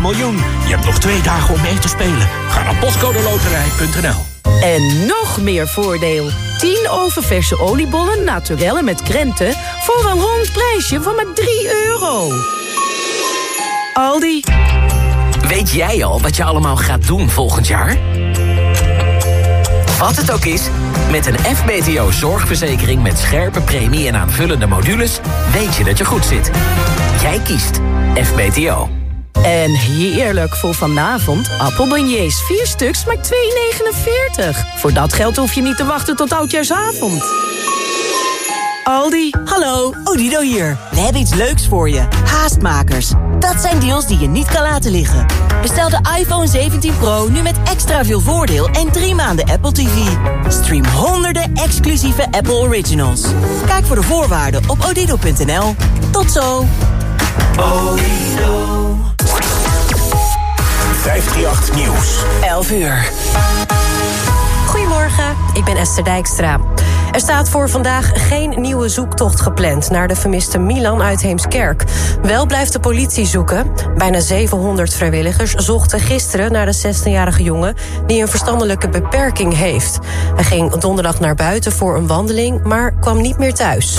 miljoen. Je hebt nog twee dagen om mee te spelen. Ga naar postcodeloterij.nl. En nog meer voordeel. 10 oververse oliebollen naturellen met krenten... voor een rond prijsje van maar 3 euro. Aldi. Weet jij al wat je allemaal gaat doen volgend jaar? Wat het ook is, met een FBTO zorgverzekering met scherpe premie en aanvullende modules... weet je dat je goed zit. Jij kiest FBTO. En heerlijk voor vanavond. Appelbeignets, 4 stuks, maar 2,49. Voor dat geld hoef je niet te wachten tot oudjaarsavond. Aldi. Hallo, Odido hier. We hebben iets leuks voor je. Haastmakers. Dat zijn deals die je niet kan laten liggen. Bestel de iPhone 17 Pro nu met extra veel voordeel en drie maanden Apple TV. Stream honderden exclusieve Apple Originals. Kijk voor de voorwaarden op odido.nl. Tot zo. Odido. 538 Nieuws. 11 uur. Goedemorgen, ik ben Esther Dijkstra. Er staat voor vandaag geen nieuwe zoektocht gepland naar de vermiste Milan uit Heemskerk. Wel blijft de politie zoeken. Bijna 700 vrijwilligers zochten gisteren naar de 16-jarige jongen die een verstandelijke beperking heeft. Hij ging donderdag naar buiten voor een wandeling, maar kwam niet meer thuis.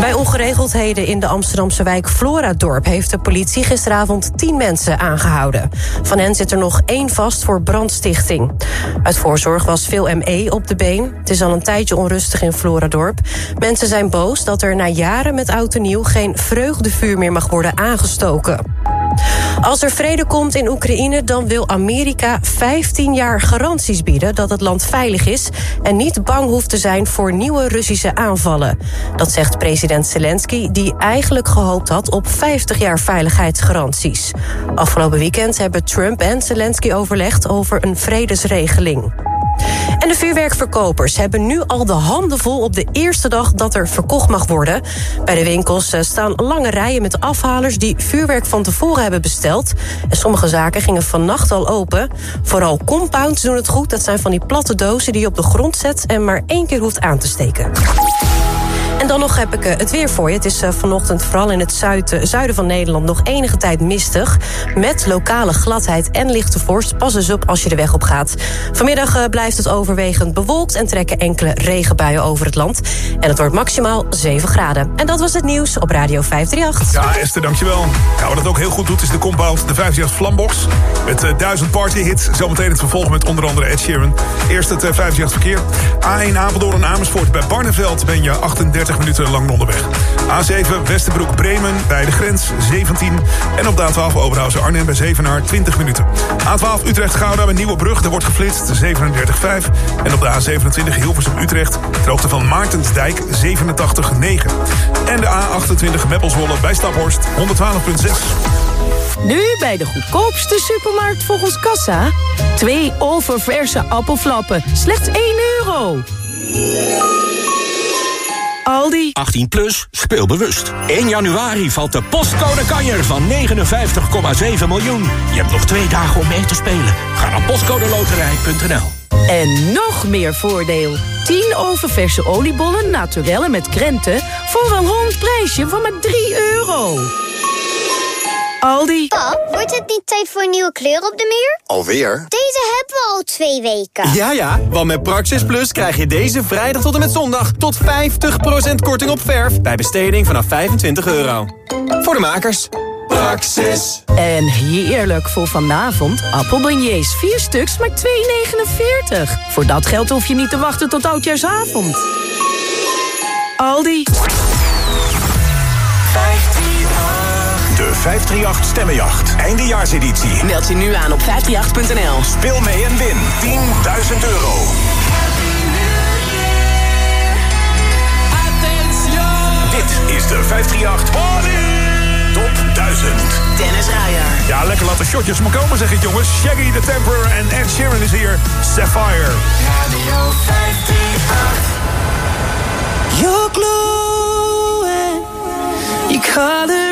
Bij ongeregeldheden in de Amsterdamse wijk Floradorp... heeft de politie gisteravond tien mensen aangehouden. Van hen zit er nog één vast voor brandstichting. Uit voorzorg was veel ME op de been. Het is al een tijdje onrustig in Floradorp. Mensen zijn boos dat er na jaren met oud en nieuw... geen vreugdevuur meer mag worden aangestoken. Als er vrede komt in Oekraïne, dan wil Amerika 15 jaar garanties bieden dat het land veilig is en niet bang hoeft te zijn voor nieuwe Russische aanvallen. Dat zegt president Zelensky, die eigenlijk gehoopt had op 50 jaar veiligheidsgaranties. Afgelopen weekend hebben Trump en Zelensky overlegd over een vredesregeling. En de vuurwerkverkopers hebben nu al de handen vol op de eerste dag dat er verkocht mag worden. Bij de winkels eh, staan lange rijen met afhalers die vuurwerk van tevoren hebben besteld. En sommige zaken gingen vannacht al open. Vooral compounds doen het goed. Dat zijn van die platte dozen die je op de grond zet en maar één keer hoeft aan te steken. En dan nog heb ik eh, het weer voor je. Het is eh, vanochtend vooral in het zuiden, zuiden van Nederland nog enige tijd mistig. Met lokale gladheid en lichte vorst. Pas eens op als je de weg op gaat. Vanmiddag eh, blijft het overwegend bewolkt en trekken enkele regenbuien over het land. En het wordt maximaal 7 graden. En dat was het nieuws op Radio 538. Ja, Esther, dankjewel. Nou, wat het ook heel goed doet is de compound, de 538 Flambox. Met uh, 1000 partyhits. Zometeen het vervolg met onder andere Ed Sheeran. Eerst het uh, 538 verkeer. A1 Apeldoorn Amersfoort. Bij Barneveld ben je 38 minuten lang onderweg. A7 Westerbroek Bremen bij de grens 17. En op de A12 Oberhausen Arnhem bij Zevenaar 20 minuten. A12 Utrecht Gouda bij Nieuwebrug. Daar wordt geflitst 37,5. En op de A27 Hilversum Utrecht. Ter hoogte van Maartensdijk 87,9. En de A28 Meppelswolle bij Staphorst 112,6. Nu bij de goedkoopste supermarkt volgens Kassa. Twee oververse appelflappen. Slechts 1 euro. Aldi. 18 plus, speel bewust. 1 januari valt de postcode kanjer van 59,7 miljoen. Je hebt nog twee dagen om mee te spelen. Ga naar postcodeloterij.nl. En nog meer voordeel. 10 oververse oliebollen naturellen met krenten... voor een rond prijsje van maar 3 euro. Aldi. Pap, wordt het niet tijd voor een nieuwe kleur op de muur? Alweer? Deze hebben we al twee weken. Ja, ja, want met Praxis Plus krijg je deze vrijdag tot en met zondag... tot 50% korting op verf bij besteding vanaf 25 euro. Voor de makers. Praxis. En heerlijk voor vanavond. Appelbeignets, 4 stuks, maar 2,49. Voor dat geld hoef je niet te wachten tot oudjaarsavond. Aldi. 538 Stemmenjacht. Eindejaarseditie. Meld je nu aan op 538.nl. Speel mee en win 10.000 euro. Dit is de 538 Top 1000. Dennis Ruijer. Ja, lekker laten shotjes maar komen, zeg ik jongens. Shaggy, The Temper en Ed Sheeran is hier. Sapphire. Radio 538. You're glowing. You color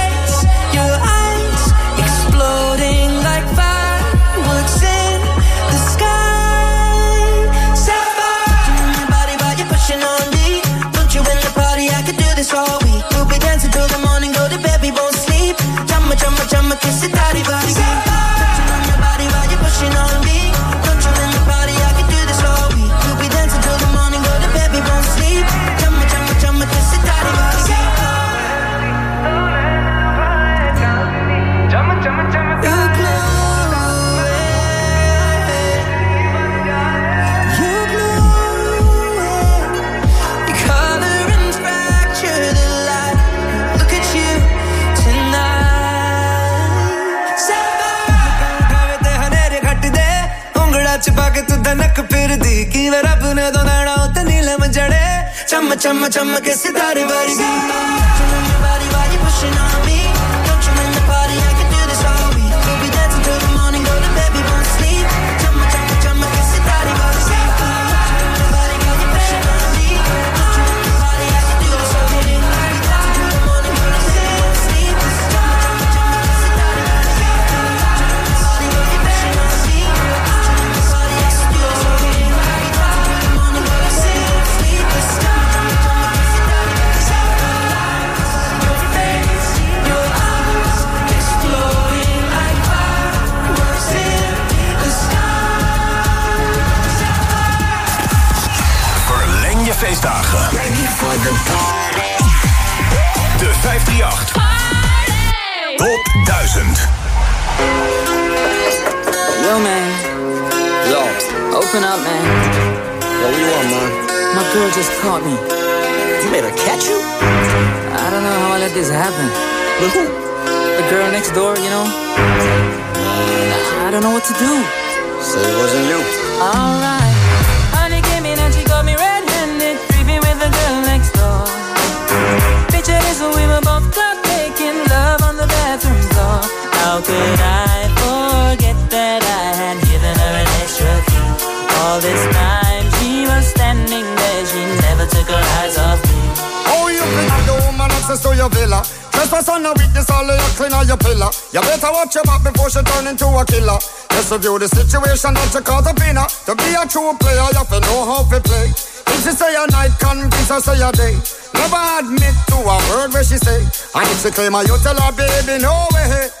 che daddy, t'arriva a चम चम चम के सितारे बारी je feestdagen. De 538. Top 1000. Yo, man. Yo. Open up, man. Yo, what you want, man? My girl just caught me. You made her catch you? I don't know how I let this happen. With who? The girl next door, you know? I don't know what to do. So it wasn't you. Alright. Could I forget that I had given her an extra key? All this time she was standing there, she never took her eyes off me. Oh, you think the woman access to your villa? Trespass on a weakness, all of your clean on your pillar. You better watch your back before she turn into a killer. Just review the situation that you up in her. To be a true player, you have to know how to play. If she say a night, convince her say a day. Never admit to a word where she say. And if she claim her, you tell her, baby, no way.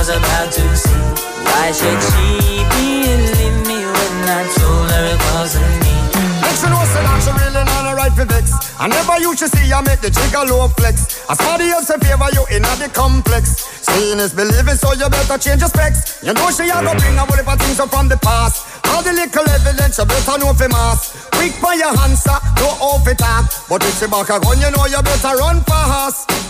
was about to see. Why should she believe me when I told her it wasn't me? Next you know, say that she really not a right for vex. I never used to see you make the trigger low flex. As somebody else in favor you in the complex. Seeing is believing, so you better change your specs. You know she a go bring a whole heap of things up from the past. All the little evidence you better know for mass. Quick for your answer, no off it. But if she back a gun, you know you better run fast.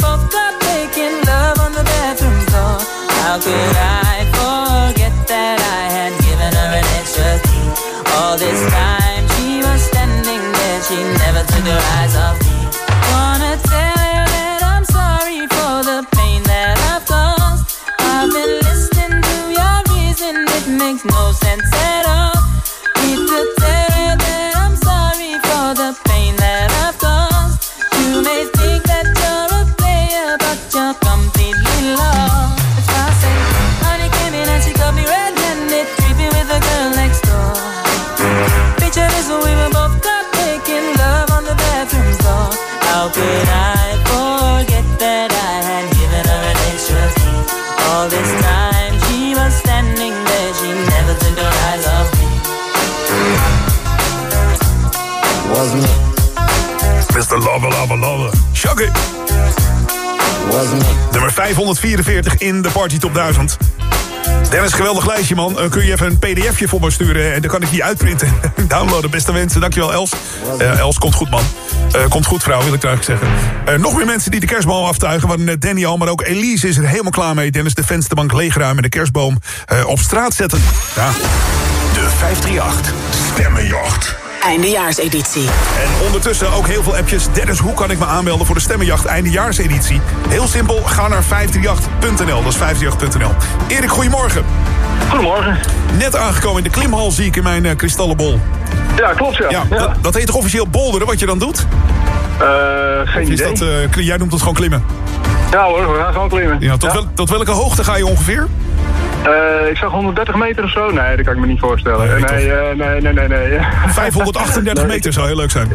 How could I forget that I had given her an extra key? All this time she was standing there, she never took her eyes off me. Wanna tell her that I'm sorry for the pain that I've caused. I've been listening to your reason, it makes no sense Nummer 544 in de Party Top 1000. Dennis, geweldig lijstje, man. Eh, kun je even een pdfje voor me sturen en dan kan ik die uitprinten en downloaden. Beste wensen, dankjewel Els. Eh, Els, komt goed, man. Eh, komt goed, vrouw, wil ik eigenlijk zeggen. Eh, nog meer mensen die de kerstboom aftuigen. Waren net Danny al, maar ook Elise is er helemaal klaar mee. Dennis, de vensterbank leegruimen en de kerstboom eh, op straat zetten. Ja. De 538 Stemmenjacht. Eindejaarseditie. En ondertussen ook heel veel appjes. Dennis, hoe kan ik me aanmelden voor de Stemmenjacht eindejaarseditie? Heel simpel, ga naar 538.nl. Dat is 538.nl. Erik, goedemorgen. Goedemorgen. Net aangekomen in de klimhal zie ik in mijn uh, kristallenbol. Ja, klopt ja. Ja, ja. Dat, dat heet toch officieel bolderen, wat je dan doet? Uh, geen idee. dat, eh, jij noemt het gewoon klimmen. Ja hoor, we gaan gewoon klimmen. Ja, tot, Wel, tot welke hoogte ga je ongeveer? Uh, ik zag 130 meter of zo. Nee, dat kan ik me niet voorstellen. Nee, Nee, nee, nee, nee, nee, nee. 538 meter zou heel leuk zijn.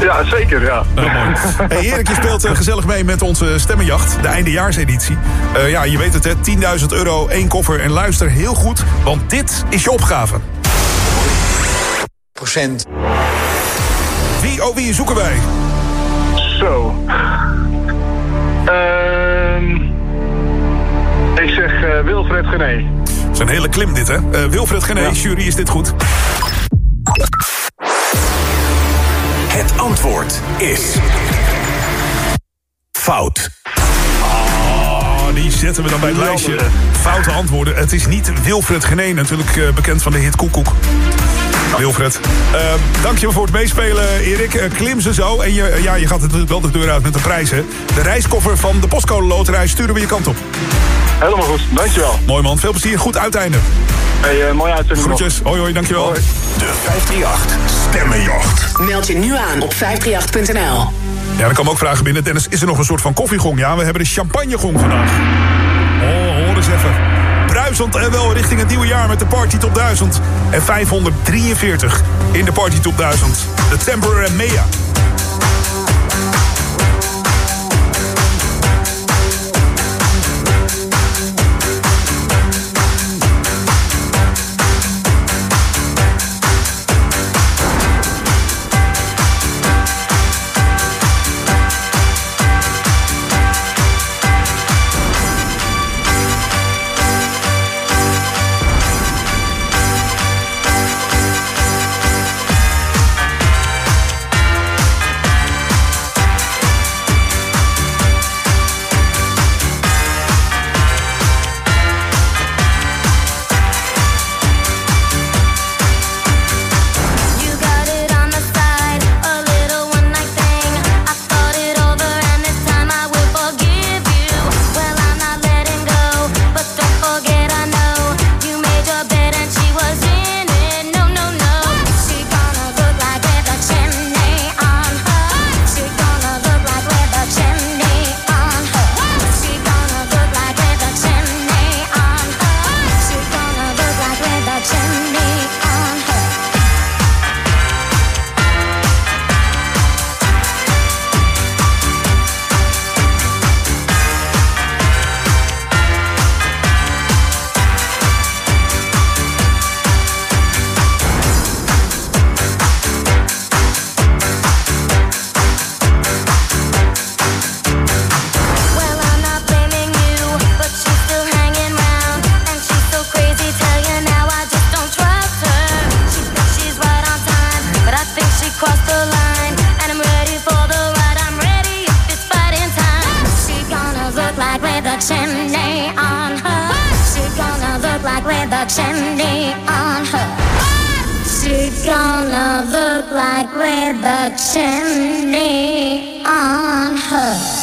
Ja, zeker, ja. Nou, mooi. Hey, Erik, je speelt eh, gezellig mee met onze stemmenjacht, de eindejaarseditie. Eh, ja, je weet het, hè, 10.000 euro, één koffer. En luister heel goed, want dit is je opgave. Procent. Wie, oh wie zoeken wij? Zo. Eh, Wilfred Gené. Is een hele klim dit, hè? Eh, Wilfred Gené, jury, is dit goed? Het antwoord is... Fout. Oh, die zetten we dan bij het lijstje. Foute antwoorden. Het is niet Wilfred Gené, natuurlijk eh, bekend van de hit Koekoek. Wilfred. Uh, dankjewel voor het meespelen, Erik. Uh, klim ze zo. En je, uh, ja, je gaat natuurlijk wel de deur uit met de prijzen. De reiskoffer van de Postcode Loterij sturen we je kant op. Helemaal goed, dankjewel. Mooi man, veel plezier. Goed uiteinde. Hey, mooi uitzending Groetjes. Hoi hoi, dankjewel. Hoi. De 538 Stemmenjacht. Meld je nu aan op 538.nl. Ja, dan komen ook vragen binnen. Dennis, is er nog een soort van koffiegong? Ja, we hebben de champagnegong vandaag. Oh, hoor eens even. En wel richting het nieuwe jaar met de Party Top 1000. En 543 in de Party Top 1000. De Temper en Mea. Chandy on her. She's gonna look like Red Buck Chandy on her.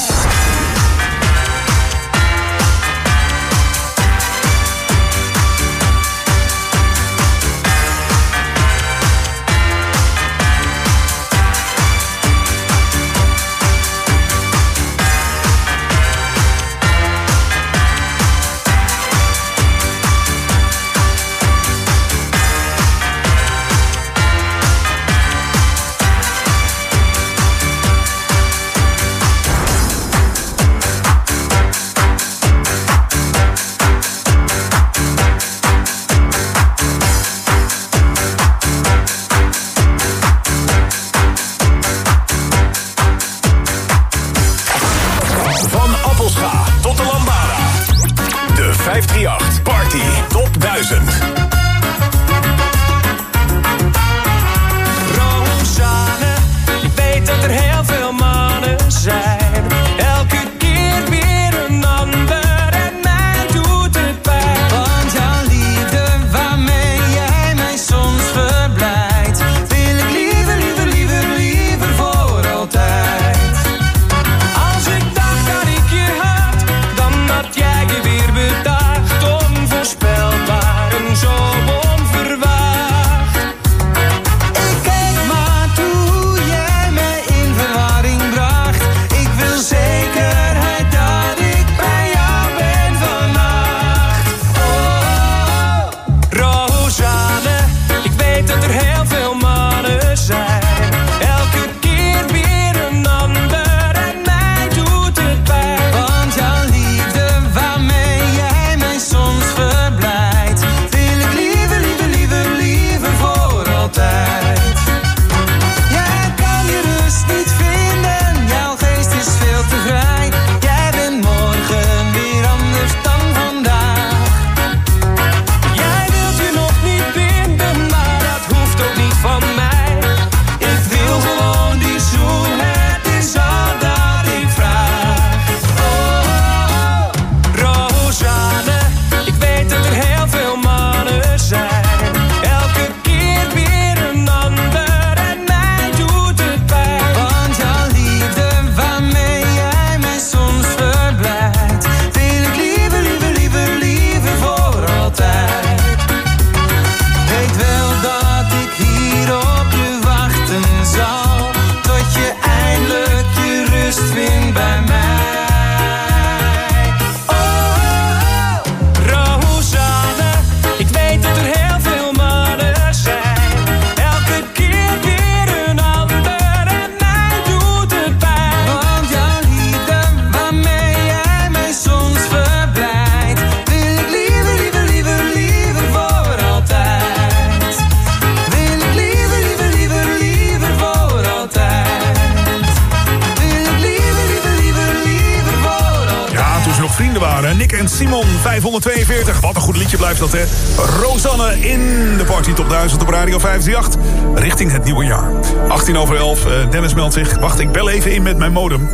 Bel even in met mijn modem.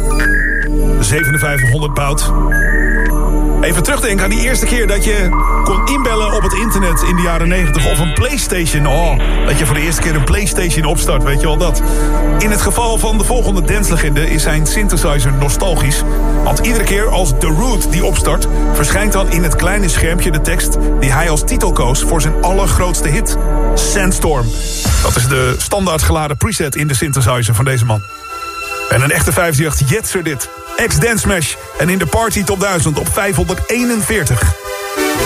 5700 bout. Even terugdenken aan die eerste keer dat je kon inbellen op het internet in de jaren 90. Of een Playstation. Oh, dat je voor de eerste keer een Playstation opstart, weet je wel dat. In het geval van de volgende danslegende is zijn synthesizer nostalgisch. Want iedere keer als The Root die opstart... verschijnt dan in het kleine schermpje de tekst... die hij als titel koos voor zijn allergrootste hit. Sandstorm. Dat is de standaard geladen preset in de synthesizer van deze man. En een echte 58 Jetser dit. Ex-Dance Smash. En in de Party Top 1000 op 541.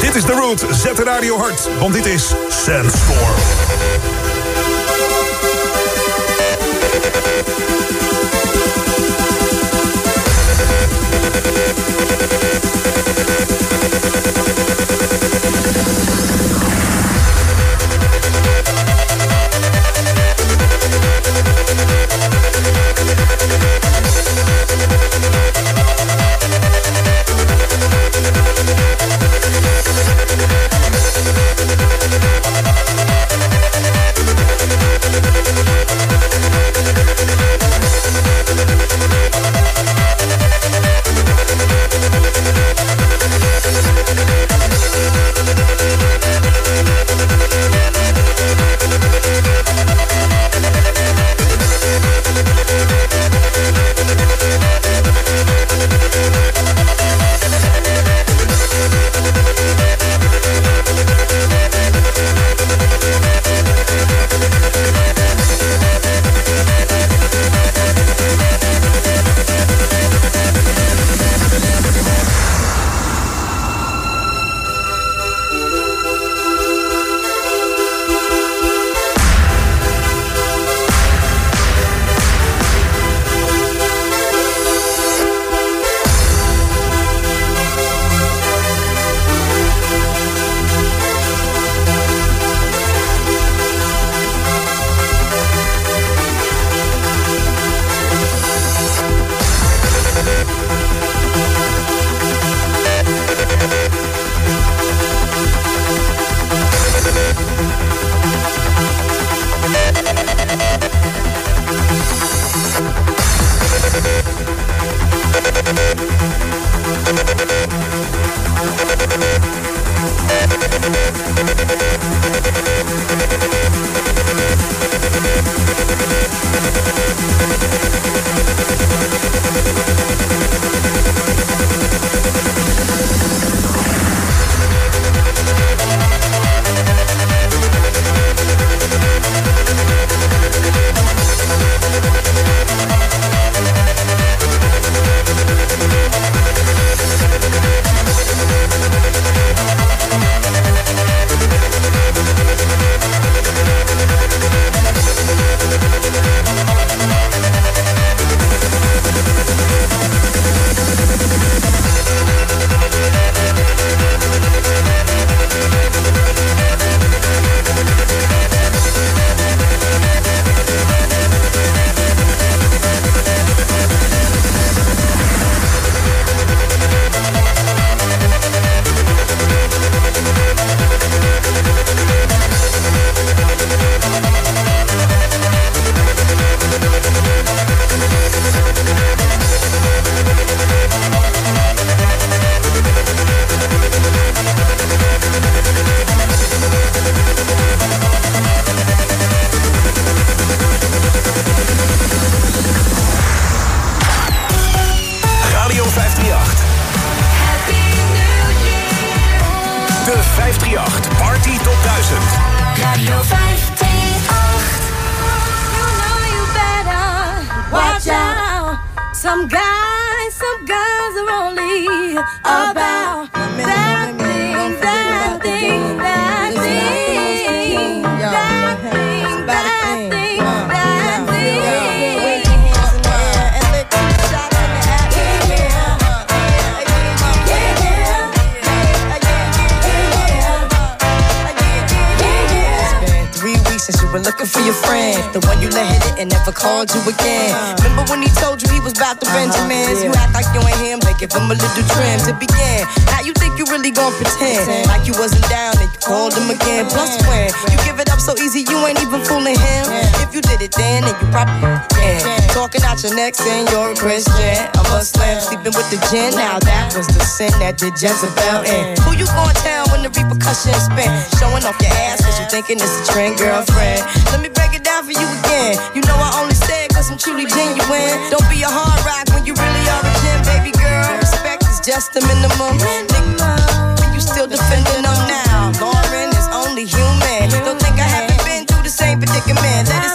Dit is The Root. Zet de radio hard. Want dit is Sandstorm. Neck saying you're a Christian, a Muslim, sleeping with the gin. Now that was the sin that did Jezebel in. Who you gon' tell when the repercussions spin? Showing off your ass cause you thinking it's a trend, girlfriend. Let me break it down for you again. You know I only say it cause I'm truly genuine. Don't be a hard rock when you really are a gem, baby girl. Respect is just the minimum. Nigga, you still defending them now. Lauren is only human. Don't think I haven't been through the same predicament. Let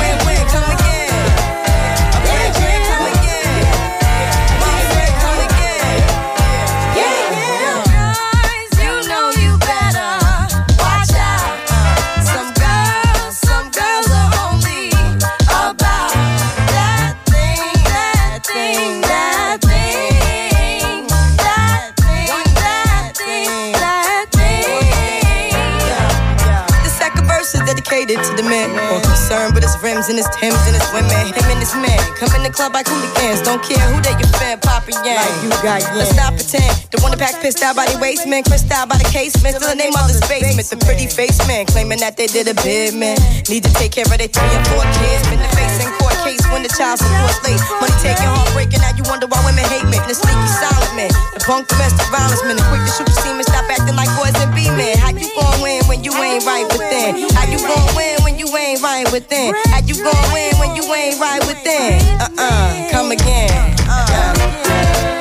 concerned with his rims and his Timbs and his women. Him and his men come in the club like hooligans. Don't care who they your fan, poppin' yang. Like you got yang. Let's not pretend. The one that pack pissed out by the waistman, crissed out by the casement. Still the name of this basement. The pretty face man claiming that they did a bid, man. Need to take care of their three and four kids. Been the face in court case when the child support's late. Money taking, heartbreaking. Now you wonder why women hate men. The sneaky silent man. The punk domestic violence man. The quick to shoot the semen. Stop acting like boys and be men. How you gon' win you ain't right within? How you gon' win when you ain't right within? How you gon' win when you ain't right within? Uh-uh, come again. Yeah.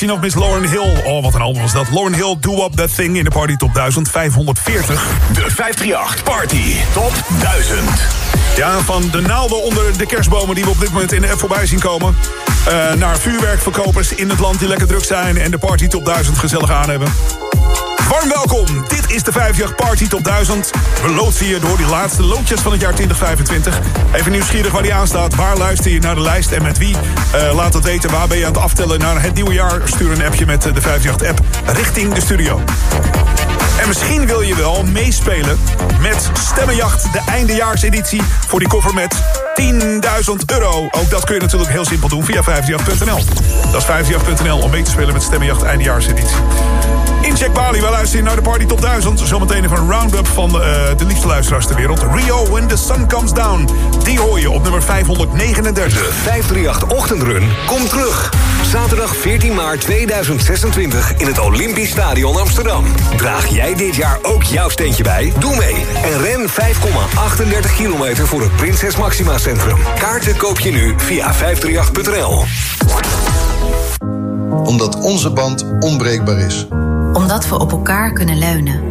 Miseducation of Miss Lauren Hill. Oh, wat een album was dat. Lauren Hill, Do Up That Thing in de Party Top 1540. De 538 Party Top 1000. Ja, van de naalden onder de kerstbomen die we op dit moment in de app voorbij zien komen. eh, naar vuurwerkverkopers in het land die lekker druk zijn en de Party Top 1000 gezellig aan hebben. Warm welkom, dit is de 5 Party Top 1000. We loodsen je door die laatste loodjes van het jaar 2025. Even nieuwsgierig waar die aan staat. Waar luister je naar de lijst en met wie? Eh, laat het weten, waar ben je aan het aftellen naar het nieuwe jaar? Stuur een appje met eh, de 5 app richting de studio. En misschien wil je wel meespelen met Stemmenjacht, de eindejaarseditie... voor die koffer met 10.000 euro. Ook dat kun je natuurlijk heel simpel doen via 538.nl. Dat is 538.nl om mee te spelen met Stemmenjacht eindejaarseditie. Incheck Bali, wij luisteren naar de Party Top 1000. Zometeen even een round-up van de, eh, de liefste luisteraars ter wereld. Rio, When the Sun Comes Down. Die hoor je op nummer 539. De 538 Ochtendrun komt terug. Zaterdag 14 maart 2026 in het Olympisch Stadion Amsterdam. Draag jij dit jaar ook jouw steentje bij? Doe mee en ren 5,38 kilometer voor het Prinses Maxima Centrum. Kaarten koop je nu via 538.nl. Omdat onze band onbreekbaar is. Omdat we op elkaar kunnen leunen.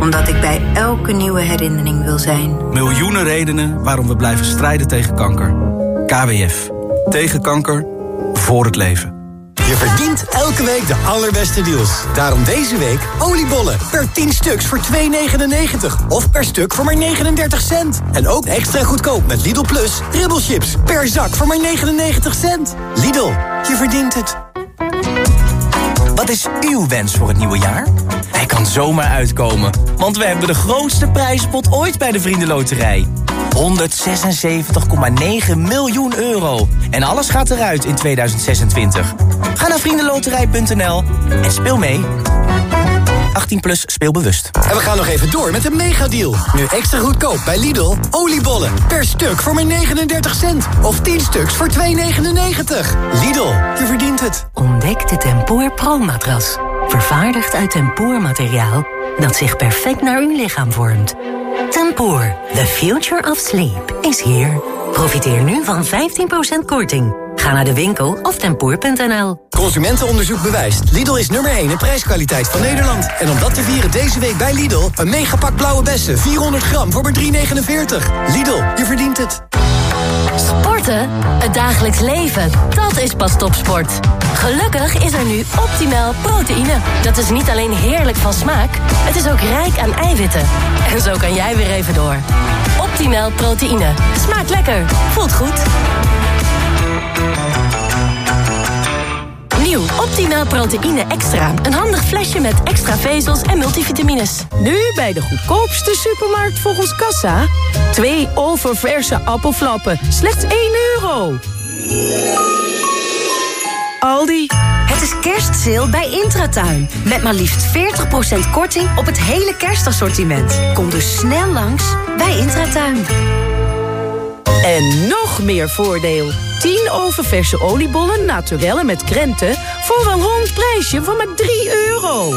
Omdat ik bij elke nieuwe herinnering wil zijn. Miljoenen redenen waarom we blijven strijden tegen kanker. KWF. Tegen kanker. Voor het leven. Je verdient elke week de allerbeste deals. Daarom deze week oliebollen per 10 stuks voor 2,99. Of per stuk voor maar 39 cent. En ook extra goedkoop met Lidl Plus ribbelchips per zak voor maar 99 cent. Lidl, je verdient het. Wat is uw wens voor het nieuwe jaar? Hij kan zomaar uitkomen, want we hebben de grootste prijzenpot ooit bij de Vriendenloterij. 176,9 miljoen euro. En alles gaat eruit in 2026. Ga naar vriendenloterij.nl en speel mee. 18 plus speelbewust. En we gaan nog even door met een megadeal. Nu extra goedkoop bij Lidl. Oliebollen per stuk voor maar 39 cent. Of 10 stuks voor 2,99. Lidl, je verdient het. Ontdek de Tempoor Pro-matras. Vervaardigd uit tempoormateriaal dat zich perfect naar uw lichaam vormt. Tempoor, the future of sleep, is here. Profiteer nu van 15% korting. Ga naar de winkel of tempoor.nl. Consumentenonderzoek bewijst. Lidl is nummer 1 in prijskwaliteit van Nederland. En om dat te vieren deze week bij Lidl... een megapak blauwe bessen, 400 gram voor maar 3,49. Lidl, je verdient het. Sporten? Het dagelijks leven. Dat is pas topsport. Gelukkig is er nu optimaal proteïne. Dat is niet alleen heerlijk van smaak, het is ook rijk aan eiwitten. En zo kan jij weer even door. Optimaal proteïne. Smaakt lekker. Voelt goed. Nieuw Optimaal Proteïne Extra. Een handig flesje met extra vezels en multivitamines. Nu bij de goedkoopste supermarkt volgens Kassa. Twee oververse appelflappen. Slechts 1 euro. Aldi. Het is kerstsale bij Intratuin. Met maar liefst 40% korting op het hele kerstassortiment. Kom dus snel langs bij Intratuin. En nog meer voordeel. 10 oververse oliebollen naturellen met krenten... voor een rond prijsje van maar 3 euro.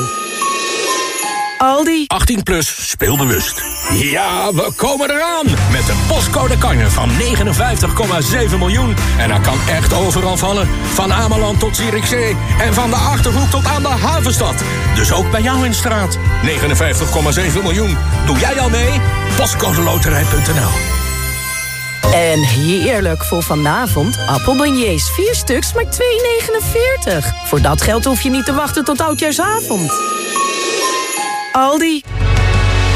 Aldi. 18 plus, speelbewust. Ja, we komen eraan. Met de postcode kanjer van 59,7 miljoen. En dat kan echt overal vallen. Van Ameland tot Zierikzee. En van de Achterhoek tot aan de Havenstad. Dus ook bij jou in straat. 59,7 miljoen. Doe jij al mee? Postcodeloterij.nl En heerlijk voor vanavond. Appelbeignets, 4 stuks, maar 2,49. Voor dat geld hoef je niet te wachten tot oudjaarsavond. Aldi.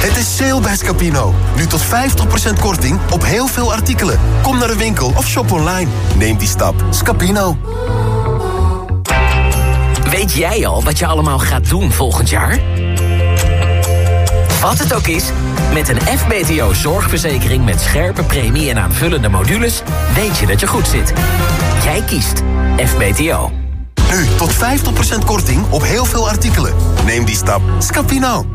Het is sale bij Scapino. Nu tot 50% korting op heel veel artikelen. Kom naar de winkel of shop online. Neem die stap. Scapino. Weet jij al wat je allemaal gaat doen volgend jaar? Wat het ook is, met een FBTO zorgverzekering met scherpe premie en aanvullende modules... weet je dat je goed zit. Jij kiest FBTO. Nu tot 50% korting op heel veel artikelen. Neem die stap. Scapino.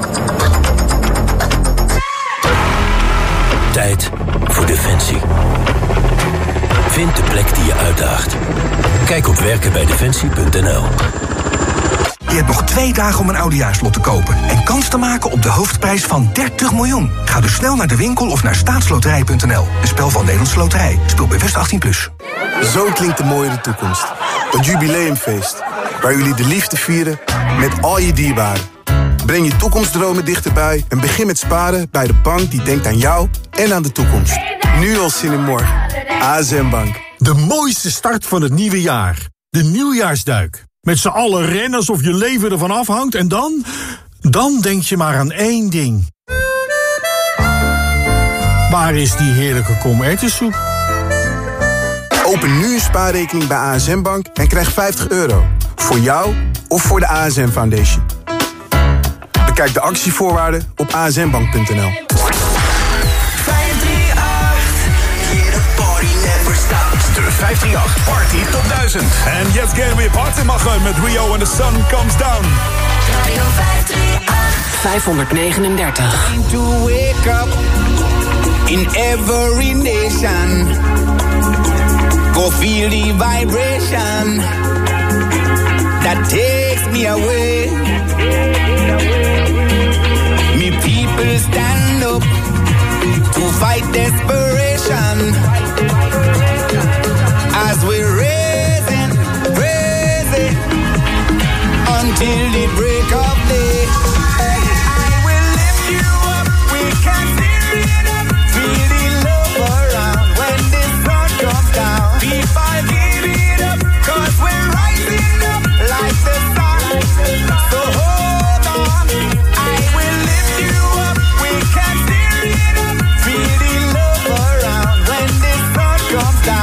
Voor Defensie. Vind de plek die je uitdaagt. Kijk op werkenbijdefensie.nl Je hebt nog twee dagen om een oudejaarslot te kopen... en kans te maken op de hoofdprijs van 30 miljoen. Ga dus snel naar de winkel of naar staatsloterij.nl. Een spel van Nederlandse Loterij. Speel bewust 18+. Plus. Zo klinkt de mooie toekomst. Het jubileumfeest. Waar jullie de liefde vieren met al je dierbaren. Breng je toekomstdromen dichterbij en begin met sparen bij de bank die denkt aan jou en aan de toekomst. Nu al zin in morgen. ASM Bank. De mooiste start van het nieuwe jaar. De nieuwjaarsduik. Met z'n allen rennen alsof je leven ervan afhangt en dan... Dan denk je maar aan één ding. Waar is die heerlijke komertensoep? Open nu een spaarrekening bij ASM Bank en krijg 50 euro. Voor jou of voor de ASM Foundation. Bekijk de actievoorwaarden op asmbank.nl. De 538 Party Top 1000. En Yes Game weer party mag met Rio and the Sun Comes Down. Radio 539. To wake up in every nation. Go feel the vibration that takes me away. People stand up to fight desperation. As we're raising, raising until the break of day. I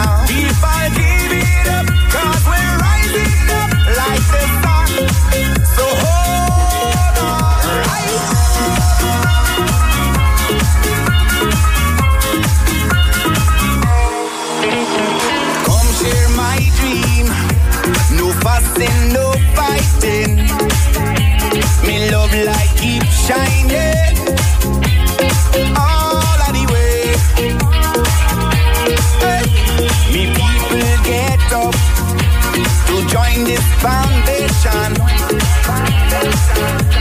down, people give it up, cause we're rising up like the sun. Foundation.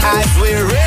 As we're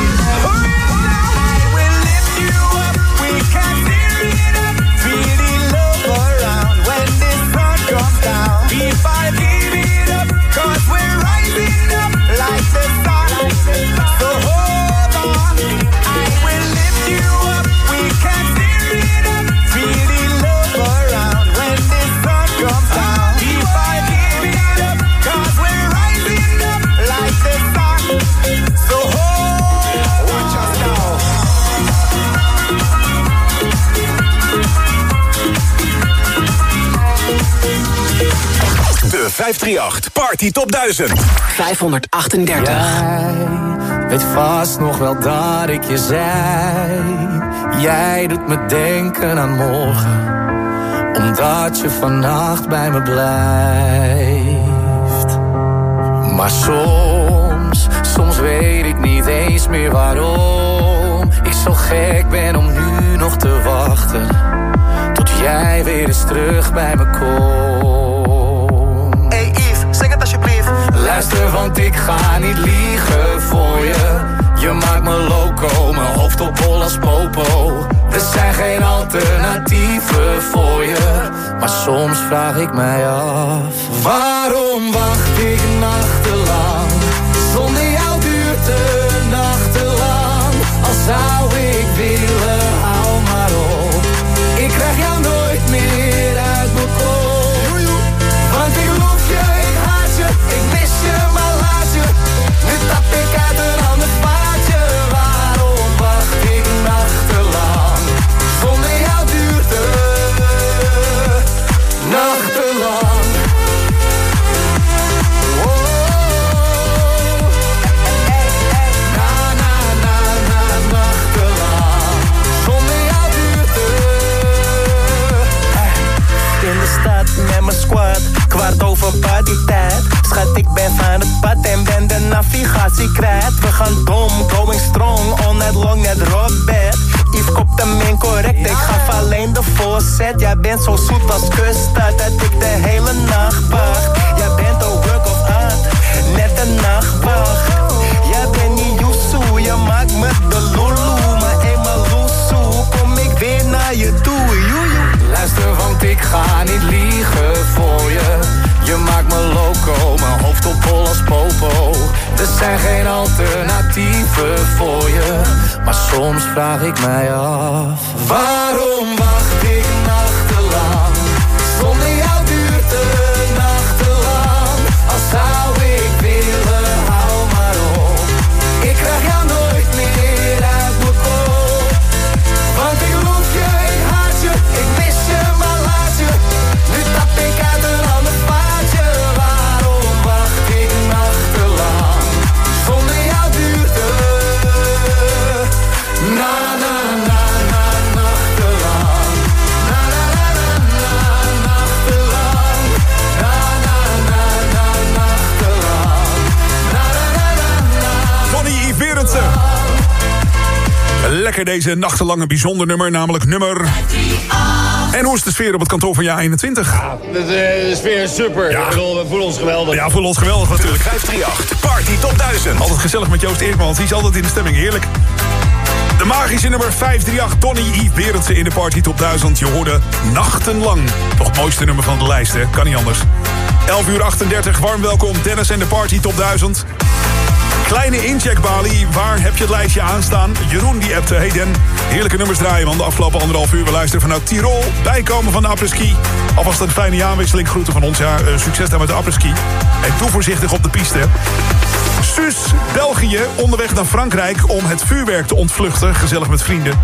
538 Party Top 1000. 538. Jij weet vast nog wel dat ik je zei. Jij doet me denken aan morgen. Omdat je vannacht bij me blijft. Maar soms, soms weet ik niet eens meer waarom. Ik zo gek ben om nu nog te wachten. Tot jij weer eens terug bij me komt. Want ik ga niet liegen voor je. Je maakt me loco, mijn hoofd op hol als popo. Er zijn geen alternatieven voor je. Maar soms vraag ik mij af: waarom wacht ik nachtenlang? Zonder jou duurt de nachtenlang. Al zou ik kwijt. We gaan dom, going strong, all night long, net rock bed. Yves kopt hem incorrect, ik gaf alleen de voorzet. Jij bent zo zoet als kuststad, dat ik de hele nacht wacht. Jij bent een work of art, net een nachtwacht. Jij bent niet Yusu, je maakt me de lulu. Maar eenmaal loesoe, kom ik weer naar je toe, joejoe. Luister, want ik ga niet liegen voor je. Je maakt me loco, mijn hoofd op hol als popo. Er zijn geen alternatieven voor je. Maar soms vraag ik mij af: waarom Lekker deze nachtenlange bijzonder nummer, namelijk nummer... En hoe is de sfeer op het kantoor van jaar 21? Ja, de, de sfeer is super. Ja. Bedoel, we voelen ons geweldig. Ja, we voelen ons geweldig natuurlijk. 538, Party Top 1000. Altijd gezellig met Joost Eertmans, die is altijd in de stemming, heerlijk. De magische nummer 538, Tony Yves Berendsen in de Party Top 1000. Je hoorde Nachtenlang. Toch het mooiste nummer van de lijst, hè? Kan niet anders. 11 uur 38, warm welkom Dennis en de Party Top 1000. Kleine incheckbalie, waar heb je het lijstje aanstaan? Jeroen die appte, hey Den, heerlijke nummers draaien... want de afgelopen anderhalf uur we luisteren vanuit Tirol... bijkomen van de apres-ski. Alvast een fijne jaarwisseling, groeten van ons. Ja, uh, succes daar met de apres-ski. En doe voorzichtig op de piste. Suus, België, onderweg naar Frankrijk... om het vuurwerk te ontvluchten, gezellig met vrienden.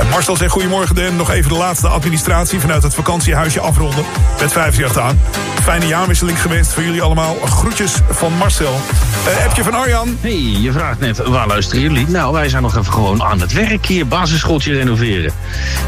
En Marcel zegt goedemorgen Den, nog even de laatste administratie... vanuit het vakantiehuisje afronden, met 5 aan. Fijne jaarwisseling gewenst voor jullie allemaal. Groetjes van Marcel. Uh, appje van Arjan. hey, je vraagt net, waar luisteren jullie? Nou, wij zijn nog even gewoon aan het werk hier. Basisschooltje renoveren.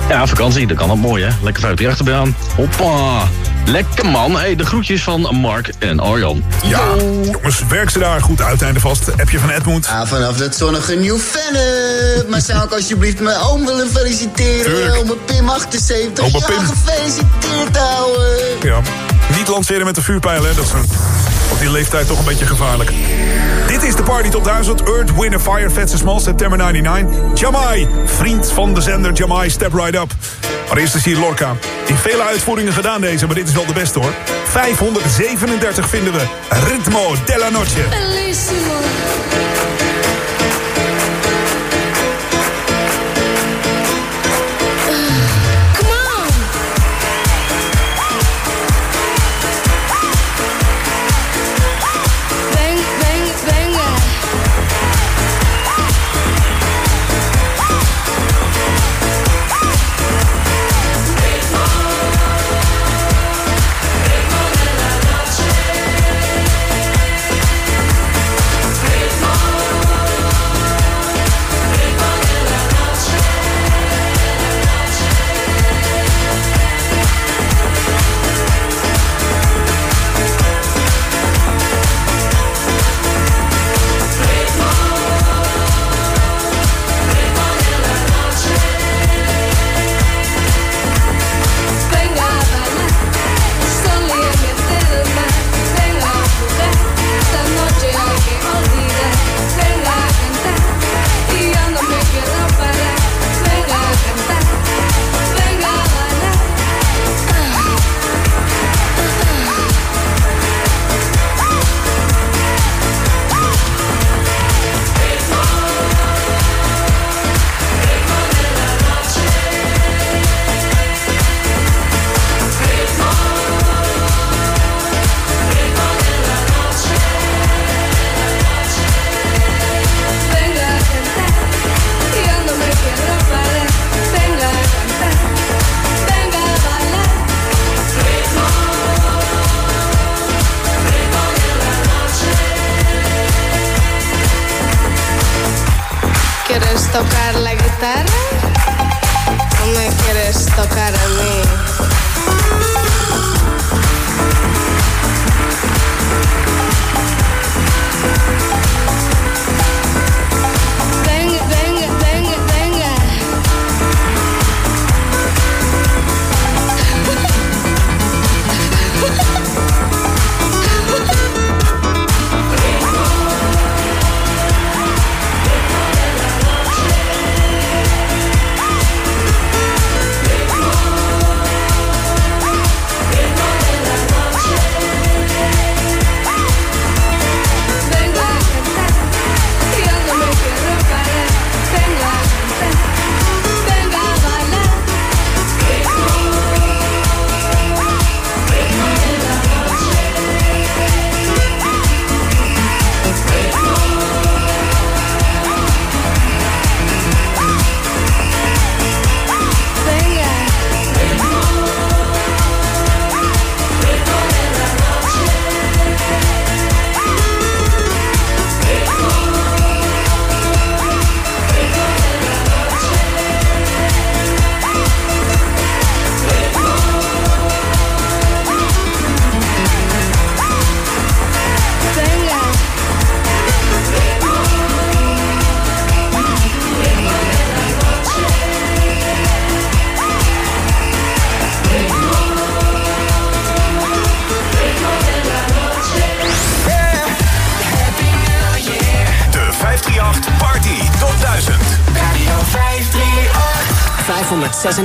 Ja, vakantie, dat kan ook mooi, hè? Lekker 50 achterbaan. Hoppa. Lekker man. Hey, de groetjes van Mark en Arjan. Ja, jongens, werk ze daar goed uit einde vast. Appje van Edmund. Ja, vanaf dat zonnige nieuw Vennep. Maar zou ik alsjeblieft mijn oom willen feliciteren? Tuurlijk. Oma Pim 78. Oma ja, Pim. gefeliciteerd, ouwe. Ja, niet lanceren met de vuurpijlen. Dat is op die leeftijd toch een beetje gevaarlijk. Dit is de Party Top 1000. Earth, Wind Fire, Fats Small, September 99. Jamai, vriend van de zender Jamai, Step Right Up. Maar eerst is hier Lorca. In vele uitvoeringen gedaan deze, maar dit is wel de beste hoor. 537 vinden we. Ritmo della Noche.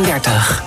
536.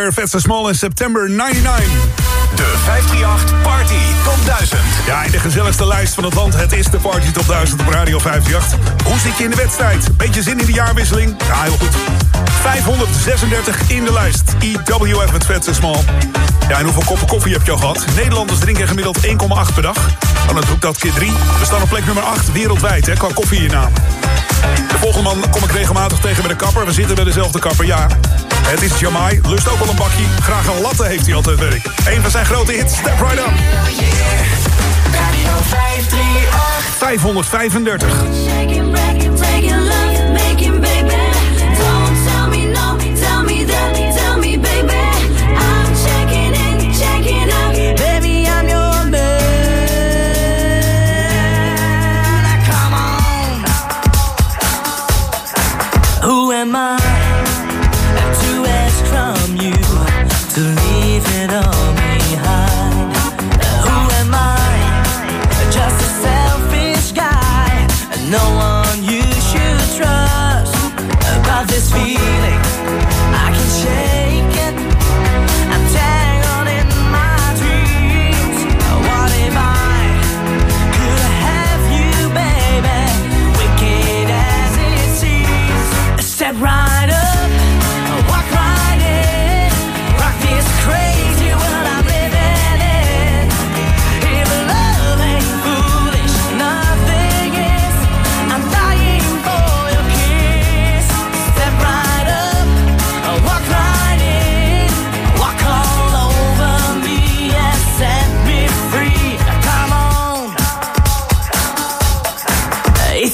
Fire, Fats Small in september 99. De 538 Party Top 1000. Ja, in de gezelligste lijst van het land. Het is de Party Top 1000 op Radio 538. Hoe zit je in de wedstrijd? Beetje zin in de jaarwisseling? Ja, heel goed. 536 in de lijst. EWF met Fats Small. Ja, en hoeveel koppen koffie heb je al gehad? Nederlanders drinken gemiddeld 1,8 per dag. Dan doe ik dat keer 3. We staan op plek nummer 8 wereldwijd, hè, qua koffie-inname. De volgende man kom ik regelmatig tegen bij de kapper. We zitten bij dezelfde kapper, ja. Het is Jamai, lust ook wel een bakje. Graag een latte heeft hij altijd werk. Een van zijn grote hits, Step Right Up. Radio 538. 535. Shaking, breaking,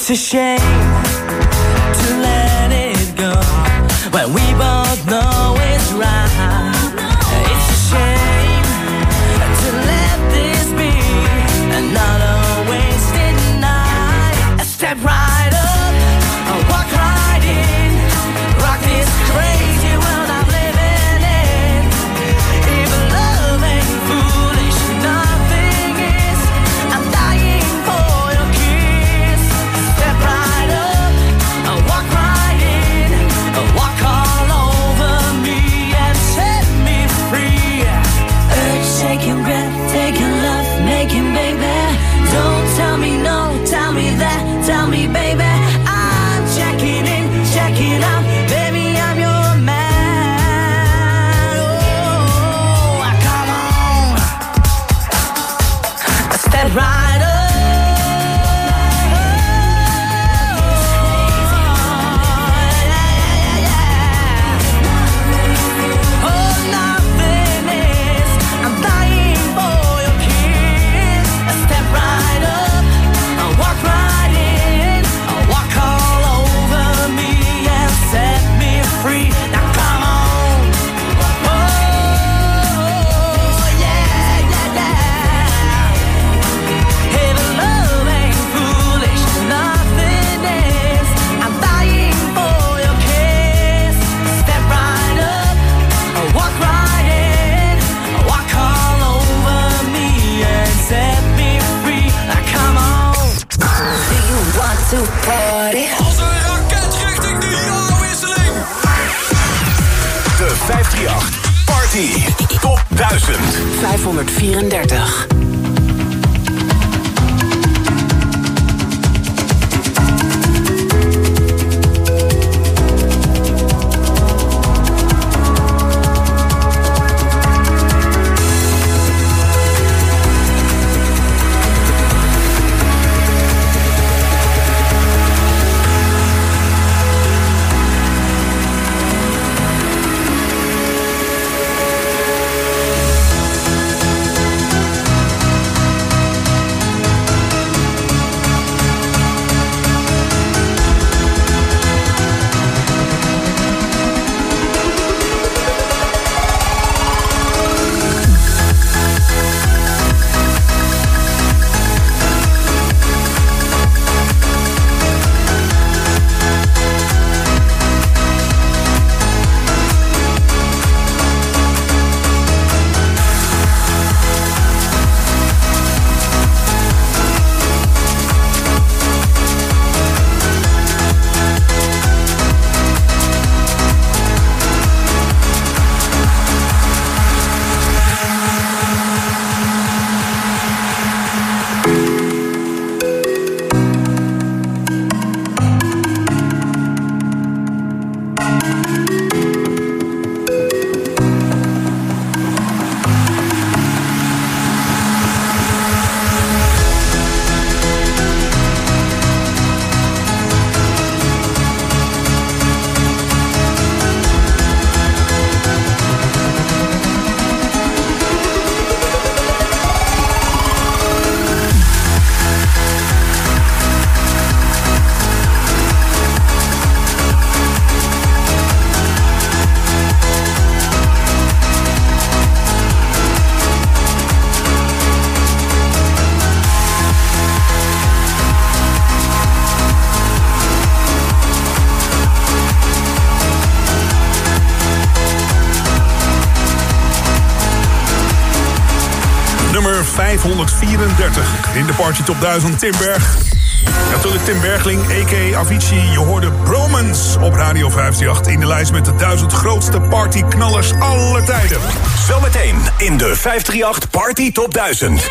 a shame. that right 30 In de Party Top 1000 Timberg. Natuurlijk Tim Bergling, a.k. Avicii. Je hoorde Bromans op Radio 538 in de lijst met de 1000 grootste partyknallers aller tijden. Zometeen in de 538 Party Top 1000.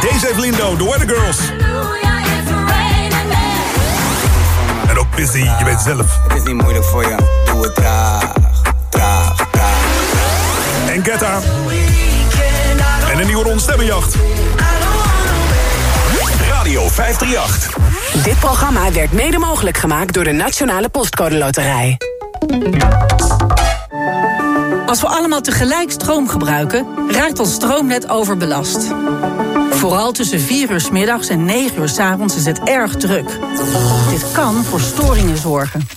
Deze heeft Lindo, The Weather Girls. En ook Busy, je weet zelf. Het is niet moeilijk voor je, doe het traag, traag, traag. En Getta. En een nieuwe rondstemmingjacht. 538. Dit programma werd mede mogelijk gemaakt door de Nationale Postcode Loterij. Als we allemaal tegelijk stroom gebruiken, raakt ons stroomnet overbelast. Vooral tussen 4 uur s middags en 9 uur s avonds is het erg druk. Dit kan voor storingen zorgen.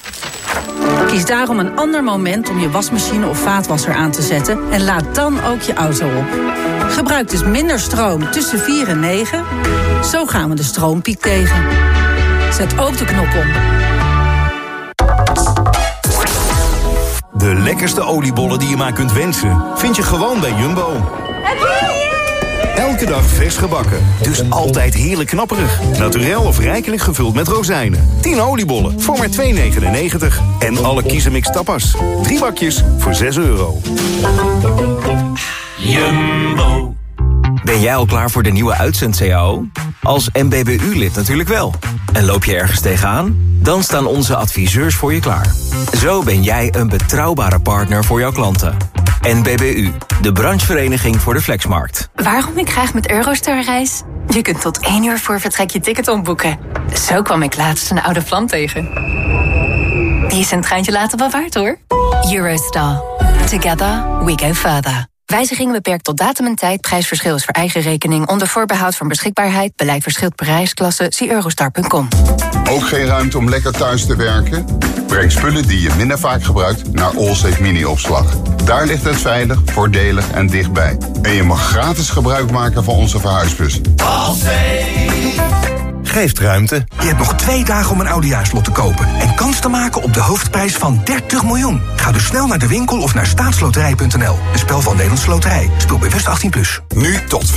Kies daarom een ander moment om je wasmachine of vaatwasser aan te zetten en laat dan ook je auto op. Gebruik dus minder stroom tussen 4 en 9 zo gaan we de stroompiek tegen. Zet ook de knop om. De lekkerste oliebollen die je maar kunt wensen, vind je gewoon bij Jumbo. Elke dag vers gebakken, dus altijd heerlijk knapperig. Naturel of rijkelijk gevuld met rozijnen. 10 oliebollen voor maar 2,99. En alle kiezenmix tapas. Drie bakjes voor 6 euro. Jumbo. Ben jij al klaar voor de nieuwe uitzend-CAO? Als MBBU-lid natuurlijk wel. En loop je ergens tegenaan? Dan staan onze adviseurs voor je klaar. Zo ben jij een betrouwbare partner voor jouw klanten. NBBU, de branchevereniging voor de flexmarkt. Waarom ik graag met Eurostar reis? Je kunt tot één uur voor vertrek je ticket omboeken. Zo kwam ik laatst een oude vlam tegen. Die is een treintje later wel waard hoor. Eurostar. Together we go further. Wijzigingen beperkt tot datum en tijd. Prijsverschil is voor eigen rekening. Onder voorbehoud van beschikbaarheid. Beleid verschilt per reisklasse. Zie eurostar.com. Ook geen ruimte om lekker thuis te werken? Breng spullen die je minder vaak gebruikt naar Allsafe Mini-opslag. Daar ligt het veilig, voordelig en dichtbij. En je mag gratis gebruik maken van onze verhuisbus. Geeft ruimte. Je hebt nog twee dagen om een oudejaarslot te kopen... en kans te maken op de hoofdprijs van 30 miljoen. Ga dus snel naar de winkel of naar staatsloterij.nl. Een spel van Nederlandse Loterij. Speel bewust 18+. Plus. Nu tot 50%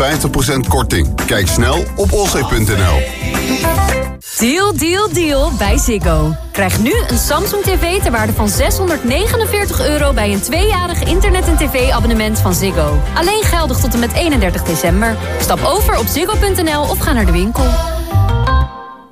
korting. Kijk snel op allsafe.nl. Deal, deal, deal bij Ziggo. Krijg nu een Samsung TV ter waarde van 649 euro... bij een tweejarig internet- en tv-abonnement van Ziggo. Alleen geldig tot en met 31 december. Stap over op ziggo.nl of ga naar de winkel.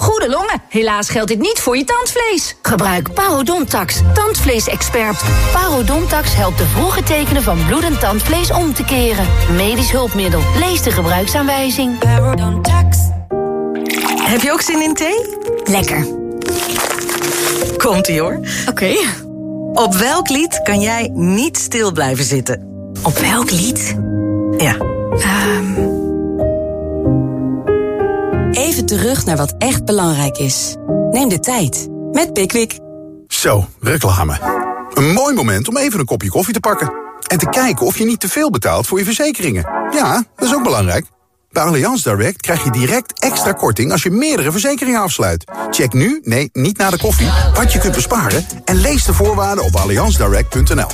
goede longen. Helaas geldt dit niet voor je tandvlees. Gebruik Parodontax, tandvleesexpert. Parodontax helpt de vroege tekenen van bloedend tandvlees om te keren. Medisch hulpmiddel. Lees de gebruiksaanwijzing. Parodontax. Heb je ook zin in thee? Lekker. Komt-ie hoor. Oké. Op welk lied kan jij niet stil blijven zitten? Op welk lied? Ja. Ehm. Even terug naar wat echt belangrijk is. Neem de tijd met Pickwick. Zo, reclame. Een mooi moment om even een kopje koffie te pakken. En te kijken of je niet te veel betaalt voor je verzekeringen. Ja, dat is ook belangrijk. Bij Allianz Direct krijg je direct extra korting als je meerdere verzekeringen afsluit. Check nu, nee, niet na de koffie, wat je kunt besparen... en lees de voorwaarden op allianzdirect.nl.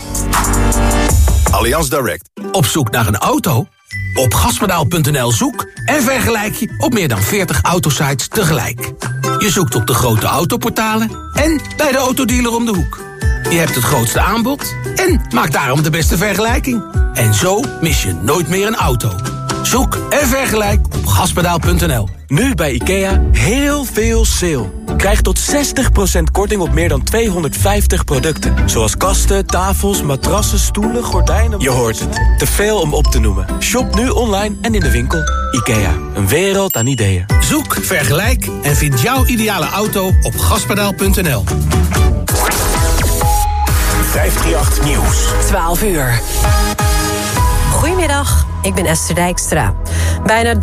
Allianz Direct. Op zoek naar een auto? Op gaspedaal.nl zoek en vergelijk je op meer dan 40 autosites tegelijk. Je zoekt op de grote autoportalen en bij de autodealer om de hoek. Je hebt het grootste aanbod en maak daarom de beste vergelijking. En zo mis je nooit meer een auto. Zoek en vergelijk op gaspedaal.nl. Nu bij IKEA heel veel sale. Krijg tot 60% korting op meer dan 250 producten. Zoals kasten, tafels, matrassen, stoelen, gordijnen... Je hoort het. Te veel om op te noemen. Shop nu online en in de winkel. IKEA. Een wereld aan ideeën. Zoek, vergelijk en vind jouw ideale auto op gaspedaal.nl. 538 Nieuws. 12 uur. Goedemiddag, ik ben Esther Dijkstra. Bijna 30%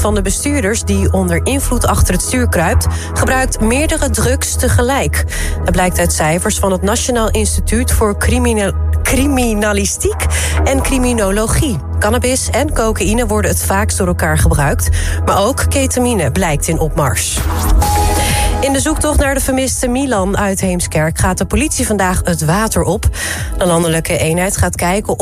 van de bestuurders die onder invloed achter het stuur kruipt... gebruikt meerdere drugs tegelijk. Dat blijkt uit cijfers van het Nationaal Instituut voor Criminal Criminalistiek en Criminologie. Cannabis en cocaïne worden het vaakst door elkaar gebruikt... maar ook ketamine blijkt in opmars. In de zoektocht naar de vermiste Milan uit Heemskerk gaat de politie vandaag het water op. De landelijke eenheid gaat kijken op